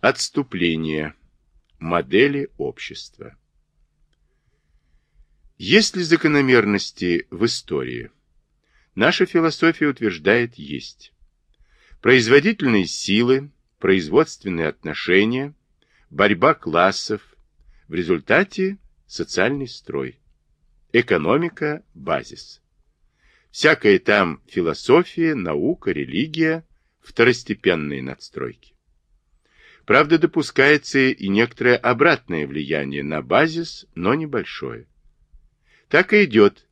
Отступление. Модели общества. Есть ли закономерности в истории? Наша философия утверждает есть. Производительные силы, производственные отношения, борьба классов, в результате социальный строй. Экономика – базис. Всякая там философия, наука, религия – второстепенные надстройки. Правда, допускается и некоторое обратное влияние на базис, но небольшое. Так и идет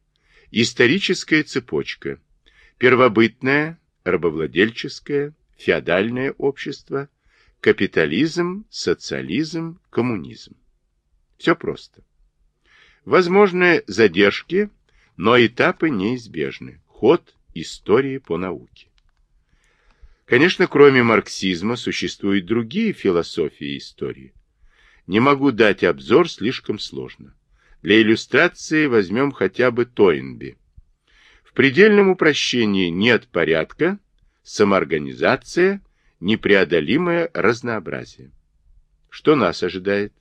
историческая цепочка. Первобытное, рабовладельческое, феодальное общество, капитализм, социализм, коммунизм. Все просто. Возможны задержки, но этапы неизбежны. Ход истории по науке. Конечно, кроме марксизма существуют другие философии истории. Не могу дать обзор, слишком сложно. Для иллюстрации возьмем хотя бы Тойнби. В предельном упрощении нет порядка, самоорганизация, непреодолимое разнообразие. Что нас ожидает?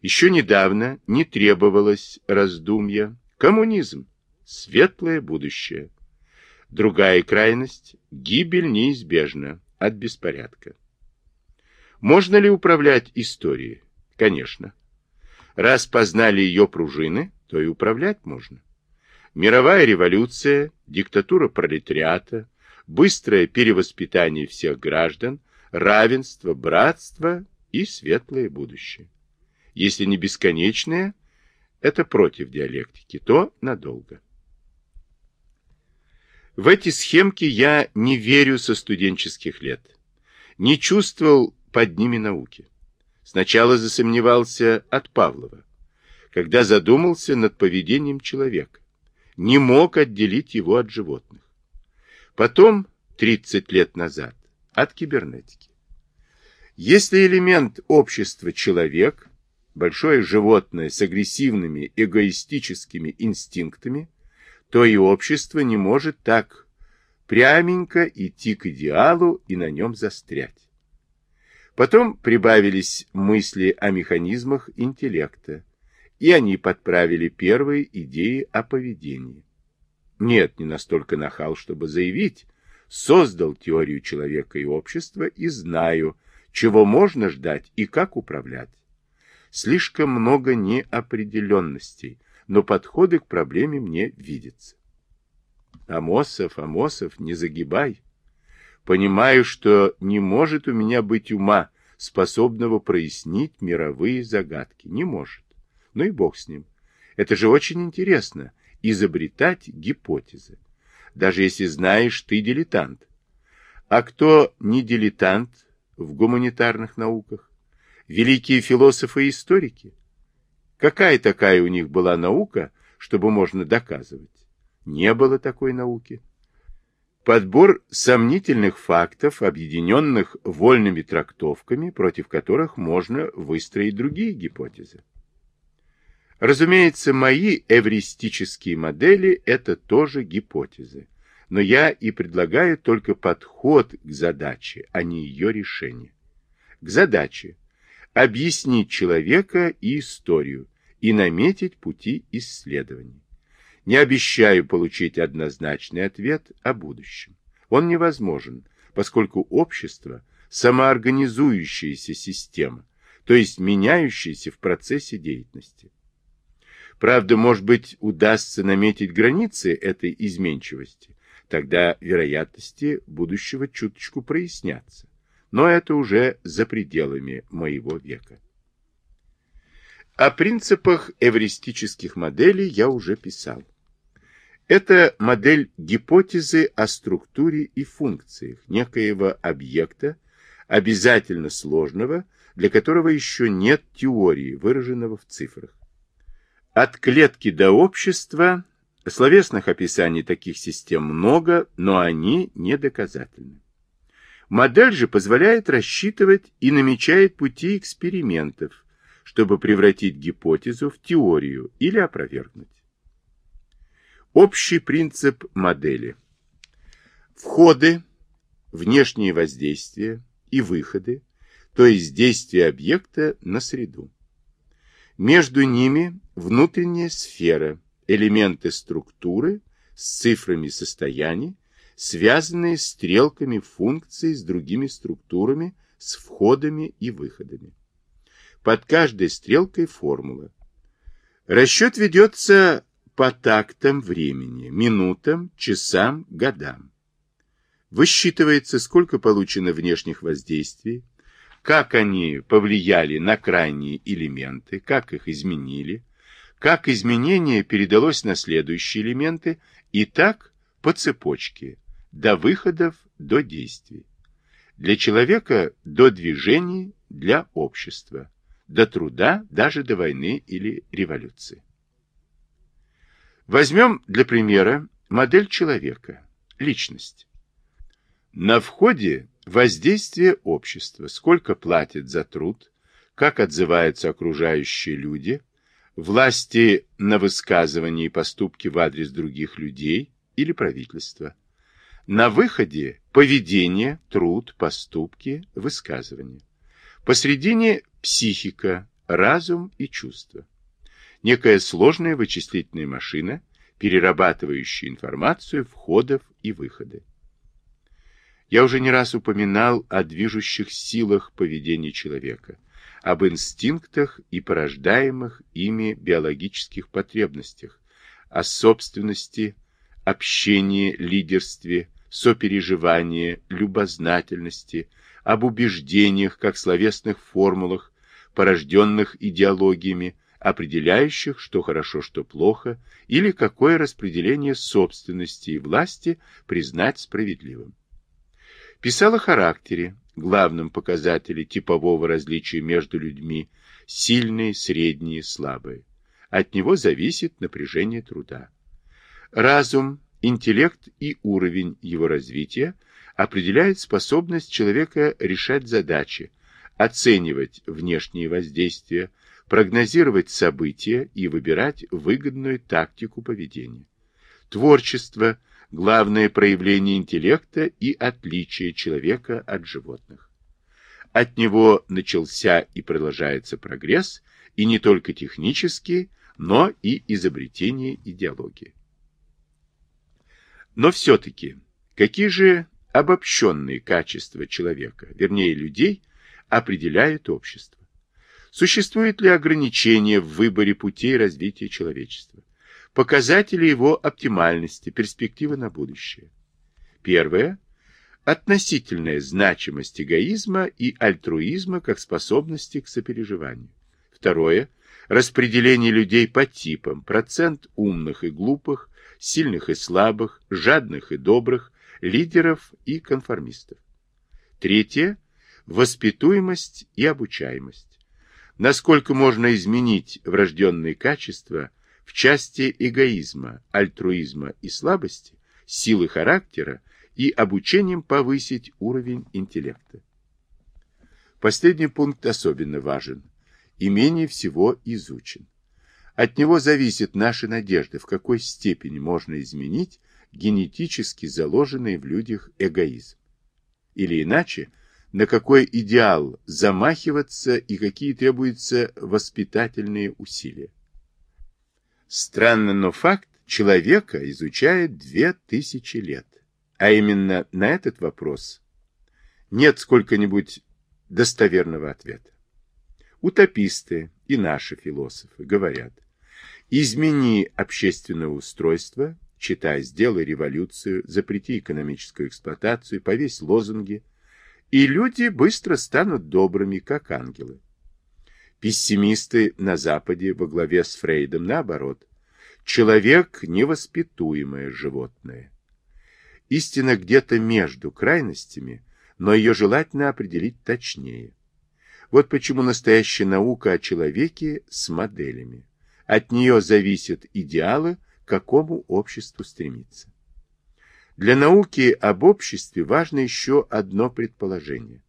Еще недавно не требовалось раздумья. Коммунизм. Светлое будущее. Другая крайность – гибель неизбежна от беспорядка. Можно ли управлять историей? Конечно. Раз познали ее пружины, то и управлять можно. Мировая революция, диктатура пролетариата, быстрое перевоспитание всех граждан, равенство, братство и светлое будущее. Если не бесконечное, это против диалектики, то надолго. В эти схемки я не верю со студенческих лет. Не чувствовал под ними науки. Сначала засомневался от Павлова, когда задумался над поведением человека. Не мог отделить его от животных. Потом, 30 лет назад, от кибернетики. Если элемент общества человек, большое животное с агрессивными эгоистическими инстинктами, то и общество не может так пряменько идти к идеалу и на нем застрять. Потом прибавились мысли о механизмах интеллекта, и они подправили первые идеи о поведении. Нет, не настолько нахал, чтобы заявить, создал теорию человека и общества и знаю, чего можно ждать и как управлять. Слишком много неопределенностей, но подходы к проблеме мне видятся. Амосов, Амосов, не загибай. Понимаю, что не может у меня быть ума, способного прояснить мировые загадки. Не может. Ну и бог с ним. Это же очень интересно, изобретать гипотезы. Даже если знаешь, ты дилетант. А кто не дилетант в гуманитарных науках? Великие философы и историки? Какая такая у них была наука, чтобы можно доказывать? Не было такой науки. Подбор сомнительных фактов, объединенных вольными трактовками, против которых можно выстроить другие гипотезы. Разумеется, мои эвристические модели – это тоже гипотезы, но я и предлагаю только подход к задаче, а не ее решение. К задаче объяснить человека и историю и наметить пути исследований. Не обещаю получить однозначный ответ о будущем. Он невозможен, поскольку общество – самоорганизующаяся система, то есть меняющаяся в процессе деятельности. Правда, может быть, удастся наметить границы этой изменчивости, тогда вероятности будущего чуточку прояснятся но это уже за пределами моего века. О принципах эвристических моделей я уже писал. Это модель гипотезы о структуре и функциях некоего объекта, обязательно сложного, для которого еще нет теории, выраженного в цифрах. От клетки до общества словесных описаний таких систем много, но они недоказательны. Модель же позволяет рассчитывать и намечает пути экспериментов, чтобы превратить гипотезу в теорию или опровергнуть. Общий принцип модели. Входы, внешние воздействия и выходы то есть действие объекта на среду. Между ними внутренняя сфера, элементы структуры с цифрами состояний, связанные стрелками функций с другими структурами, с входами и выходами. Под каждой стрелкой формула. Расчет ведется по тактам времени, минутам, часам, годам. Высчитывается, сколько получено внешних воздействий, как они повлияли на крайние элементы, как их изменили, как изменение передалось на следующие элементы и так по цепочке, до выходов, до действий. Для человека до движений, для общества, до труда, даже до войны или революции. Возьмем для примера модель человека, личность. На входе воздействие общества, сколько платят за труд, как отзываются окружающие люди, власти на высказывания и поступки в адрес других людей или правительства. На выходе поведение, труд, поступки, высказывания. Посредине психика, разум и чувства некая сложная вычислительная машина, перерабатывающая информацию входов и выходы. Я уже не раз упоминал о движущих силах поведения человека, об инстинктах и порождаемых ими биологических потребностях, о собственности, общении, лидерстве, сопереживании, любознательности, об убеждениях, как словесных формулах, порожденных идеологиями, определяющих, что хорошо, что плохо, или какое распределение собственности и власти признать справедливым. Писал о характере, главном показателе типового различия между людьми, сильные, средние, слабые. От него зависит напряжение труда. Разум, интеллект и уровень его развития определяют способность человека решать задачи, оценивать внешние воздействия, прогнозировать события и выбирать выгодную тактику поведения. Творчество – главное проявление интеллекта и отличие человека от животных. От него начался и продолжается прогресс, и не только технический, но и изобретение идеологии. Но все-таки, какие же обобщенные качества человека, вернее людей, определяют общество? Существует ли ограничение в выборе путей развития человечества? Показатели его оптимальности, перспективы на будущее. Первое. Относительная значимость эгоизма и альтруизма как способности к сопереживанию. Второе. Распределение людей по типам, процент умных и глупых, сильных и слабых, жадных и добрых, лидеров и конформистов. Третье. Воспитуемость и обучаемость насколько можно изменить врожденные качества в части эгоизма, альтруизма и слабости, силы характера и обучением повысить уровень интеллекта. Последний пункт особенно важен и менее всего изучен. От него зависит наша надежда, в какой степени можно изменить генетически заложенный в людях эгоизм. Или иначе – на какой идеал замахиваться и какие требуются воспитательные усилия. Странно, но факт человека изучает две тысячи лет. А именно на этот вопрос нет сколько-нибудь достоверного ответа. Утописты и наши философы говорят, измени общественное устройство, читай, сделай революцию, запрети экономическую эксплуатацию, повесь лозунги – и люди быстро станут добрыми, как ангелы. Пессимисты на Западе во главе с Фрейдом наоборот. Человек – невоспитуемое животное. Истина где-то между крайностями, но ее желательно определить точнее. Вот почему настоящая наука о человеке с моделями. От нее зависят идеалы, к какому обществу стремиться. Для науки об обществе важно еще одно предположение.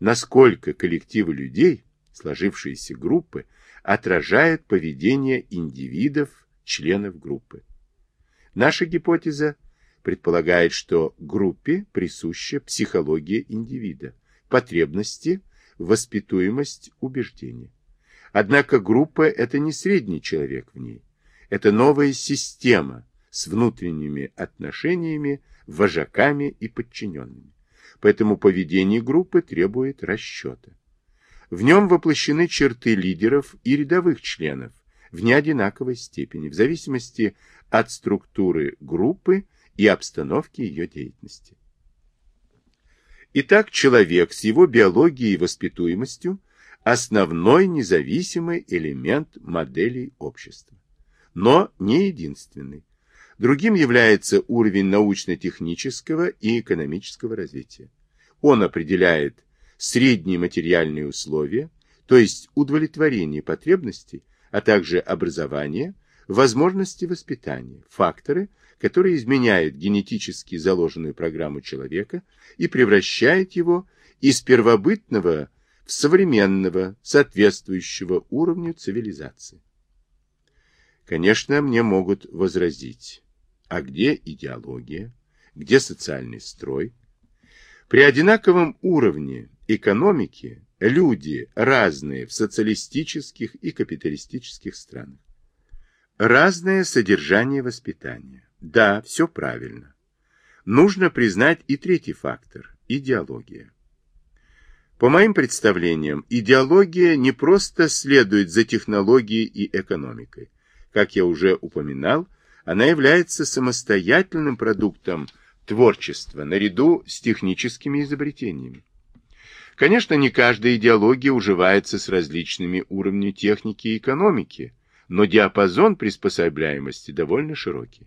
Насколько коллективы людей, сложившиеся группы, отражают поведение индивидов, членов группы. Наша гипотеза предполагает, что группе присуща психология индивида, потребности, воспитуемость убеждения. Однако группа – это не средний человек в ней. Это новая система с внутренними отношениями, вожаками и подчиненными. Поэтому поведение группы требует расчета. В нем воплощены черты лидеров и рядовых членов в неодинаковой степени, в зависимости от структуры группы и обстановки ее деятельности. Итак, человек с его биологией и воспитуемостью – основной независимый элемент моделей общества. Но не единственный. Другим является уровень научно-технического и экономического развития. Он определяет средние материальные условия, то есть удовлетворение потребностей, а также образование, возможности воспитания, факторы, которые изменяют генетически заложенную программу человека и превращают его из первобытного современного, соответствующего уровню цивилизации. Конечно, мне могут возразить, а где идеология, где социальный строй? При одинаковом уровне экономики люди разные в социалистических и капиталистических странах. Разное содержание воспитания. Да, все правильно. Нужно признать и третий фактор – идеология. По моим представлениям, идеология не просто следует за технологией и экономикой. Как я уже упоминал, она является самостоятельным продуктом творчества наряду с техническими изобретениями. Конечно, не каждая идеология уживается с различными уровнями техники и экономики, но диапазон приспособляемости довольно широкий.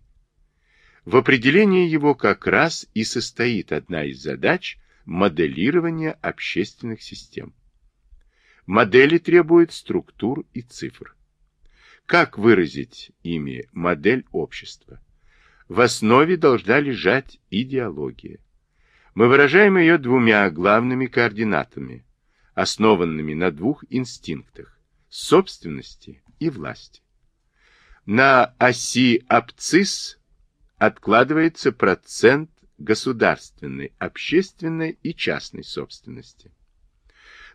В определении его как раз и состоит одна из задач моделирования общественных систем. Модели требуют структур и цифр. Как выразить ими модель общества? В основе должна лежать идеология. Мы выражаем ее двумя главными координатами, основанными на двух инстинктах – собственности и власти. На оси абцисс откладывается процент государственной, общественной и частной собственности.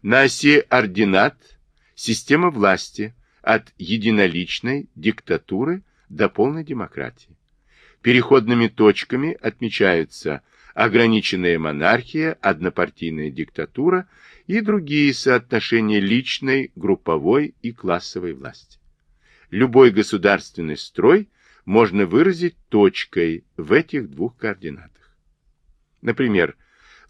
На оси ординат – система власти от единоличной диктатуры до полной демократии. Переходными точками отмечаются ограниченная монархия, однопартийная диктатура и другие соотношения личной, групповой и классовой власти. Любой государственный строй можно выразить точкой в этих двух координатах. Например,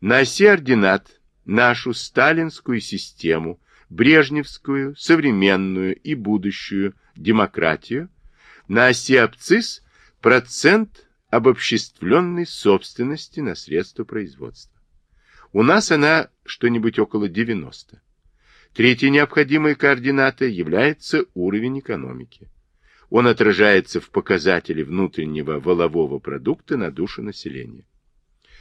на оси ординат нашу сталинскую систему, брежневскую, современную и будущую демократию, на оси абцисс процент обобществленной собственности на средства производства. У нас она что-нибудь около 90. Третья необходимая координата является уровень экономики. Он отражается в показателе внутреннего волового продукта на душу населения.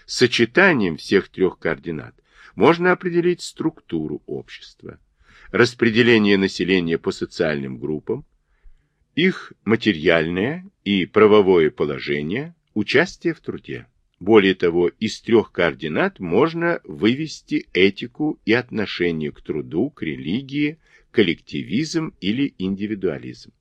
Сочетанием всех трех координат можно определить структуру общества, распределение населения по социальным группам, их материальное и правовое положение, участие в труде. Более того, из трех координат можно вывести этику и отношение к труду, к религии, коллективизм или индивидуализм.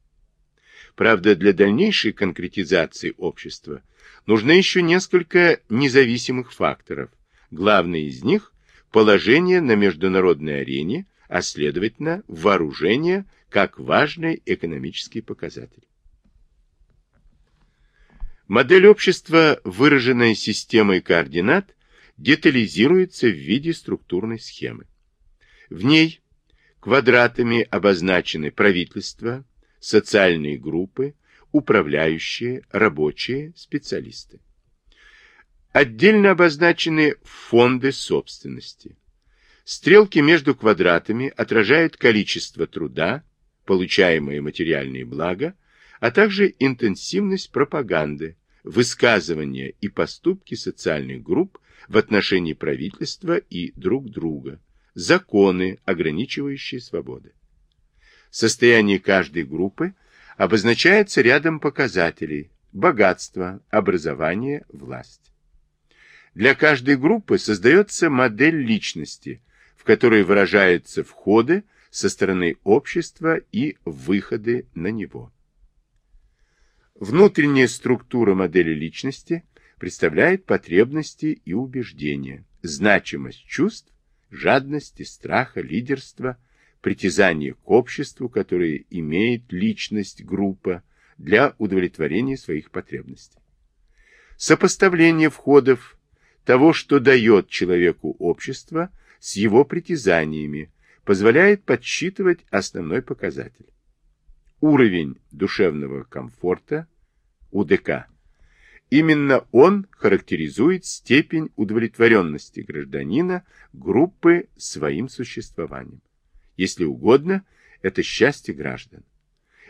Правда, для дальнейшей конкретизации общества нужно еще несколько независимых факторов. Главный из них – положение на международной арене, а следовательно, вооружение – как важный экономический показатель. Модель общества, выраженная системой координат, детализируется в виде структурной схемы. В ней квадратами обозначены правительства, социальные группы, управляющие, рабочие, специалисты. Отдельно обозначены фонды собственности. Стрелки между квадратами отражают количество труда, получаемые материальные блага, а также интенсивность пропаганды, высказывания и поступки социальных групп в отношении правительства и друг друга, законы, ограничивающие свободы. Состояние каждой группы обозначается рядом показателей – богатство, образование, власть. Для каждой группы создается модель личности – в которой выражаются входы со стороны общества и выходы на него. Внутренняя структура модели личности представляет потребности и убеждения, значимость чувств, жадности, страха, лидерства, притязание к обществу, которое имеет личность, группа, для удовлетворения своих потребностей. Сопоставление входов того, что дает человеку общество, с его притязаниями, позволяет подсчитывать основной показатель. Уровень душевного комфорта, УДК. Именно он характеризует степень удовлетворенности гражданина группы своим существованием. Если угодно, это счастье граждан.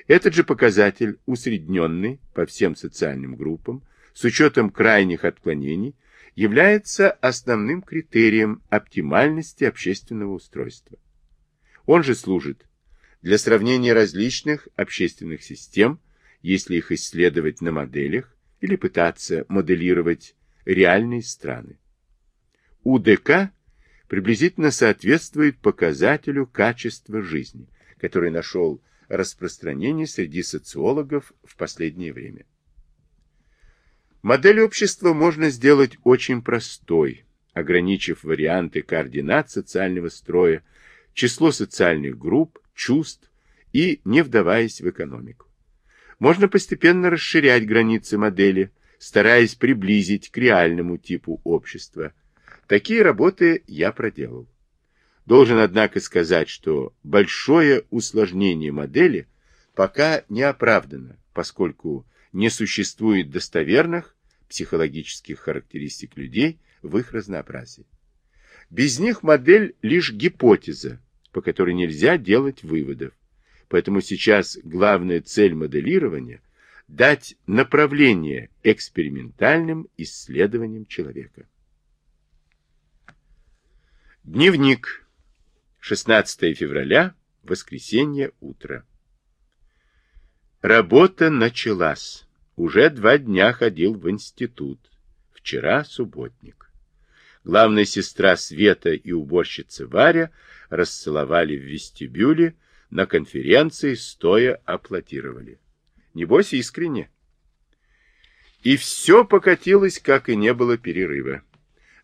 Этот же показатель, усредненный по всем социальным группам, с учетом крайних отклонений, является основным критерием оптимальности общественного устройства. Он же служит для сравнения различных общественных систем, если их исследовать на моделях или пытаться моделировать реальные страны. УДК приблизительно соответствует показателю качества жизни, который нашел распространение среди социологов в последнее время. Модель общества можно сделать очень простой, ограничив варианты координат социального строя, число социальных групп, чувств и не вдаваясь в экономику. Можно постепенно расширять границы модели, стараясь приблизить к реальному типу общества. Такие работы я проделал. Должен, однако, сказать, что большое усложнение модели пока не оправдано, поскольку не существует достоверных психологических характеристик людей в их разнообразии. Без них модель лишь гипотеза, по которой нельзя делать выводов. Поэтому сейчас главная цель моделирования – дать направление экспериментальным исследованиям человека. Дневник. 16 февраля, воскресенье, утро. Работа началась. Уже два дня ходил в институт. Вчера субботник. Главная сестра Света и уборщица Варя расцеловали в вестибюле, на конференции стоя аплодировали. Небось искренне. И все покатилось, как и не было перерыва.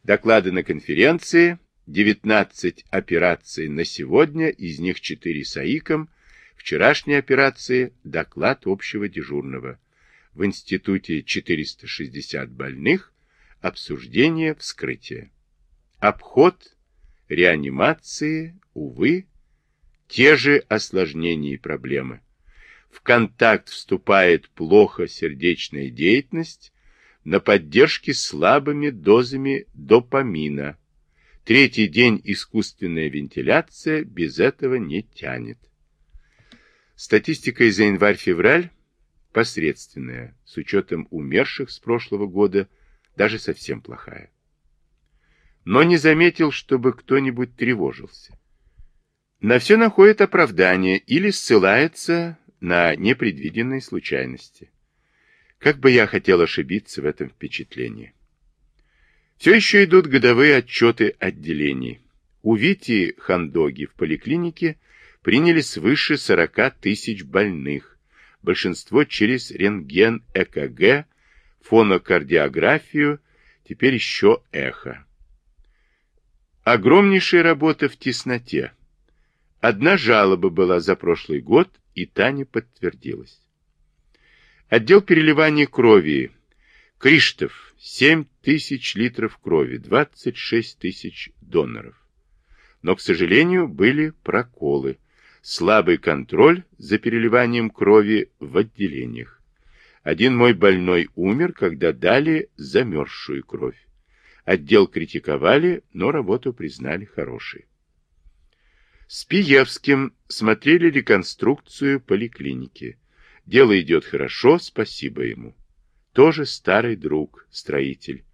Доклады на конференции, 19 операций на сегодня, из них 4 с АИКом, вчерашней операции доклад общего дежурного. В институте 460 больных, обсуждение, вскрытие. Обход, реанимации, увы, те же осложнения и проблемы. В контакт вступает плохо сердечная деятельность, на поддержке слабыми дозами допамина. Третий день искусственная вентиляция без этого не тянет. Статистика за январь-февраль посредственная, с учетом умерших с прошлого года, даже совсем плохая. Но не заметил, чтобы кто-нибудь тревожился. На все находит оправдание или ссылается на непредвиденные случайности. Как бы я хотел ошибиться в этом впечатлении. Все еще идут годовые отчеты отделений. У Вити Хандоги в поликлинике приняли свыше 40 тысяч больных, большинство через рентген ЭКГ, фонокардиографию, теперь еще эхо. Огромнейшая работа в тесноте. Одна жалоба была за прошлый год, и та не подтвердилась. Отдел переливания крови. Криштов. 7 тысяч литров крови, 26 тысяч доноров. Но, к сожалению, были проколы слабый контроль за переливанием крови в отделениях. Один мой больной умер, когда дали замерзшую кровь. Отдел критиковали, но работу признали хорошей. С Пиевским смотрели реконструкцию поликлиники. Дело идет хорошо, спасибо ему. Тоже старый друг, строитель.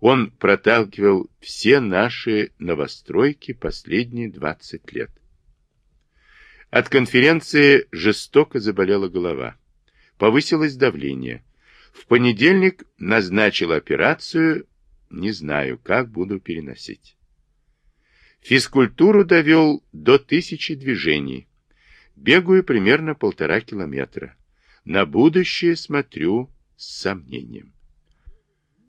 Он проталкивал все наши новостройки последние 20 лет. От конференции жестоко заболела голова. Повысилось давление. В понедельник назначил операцию, не знаю, как буду переносить. Физкультуру довел до тысячи движений. Бегаю примерно полтора километра. На будущее смотрю с сомнением.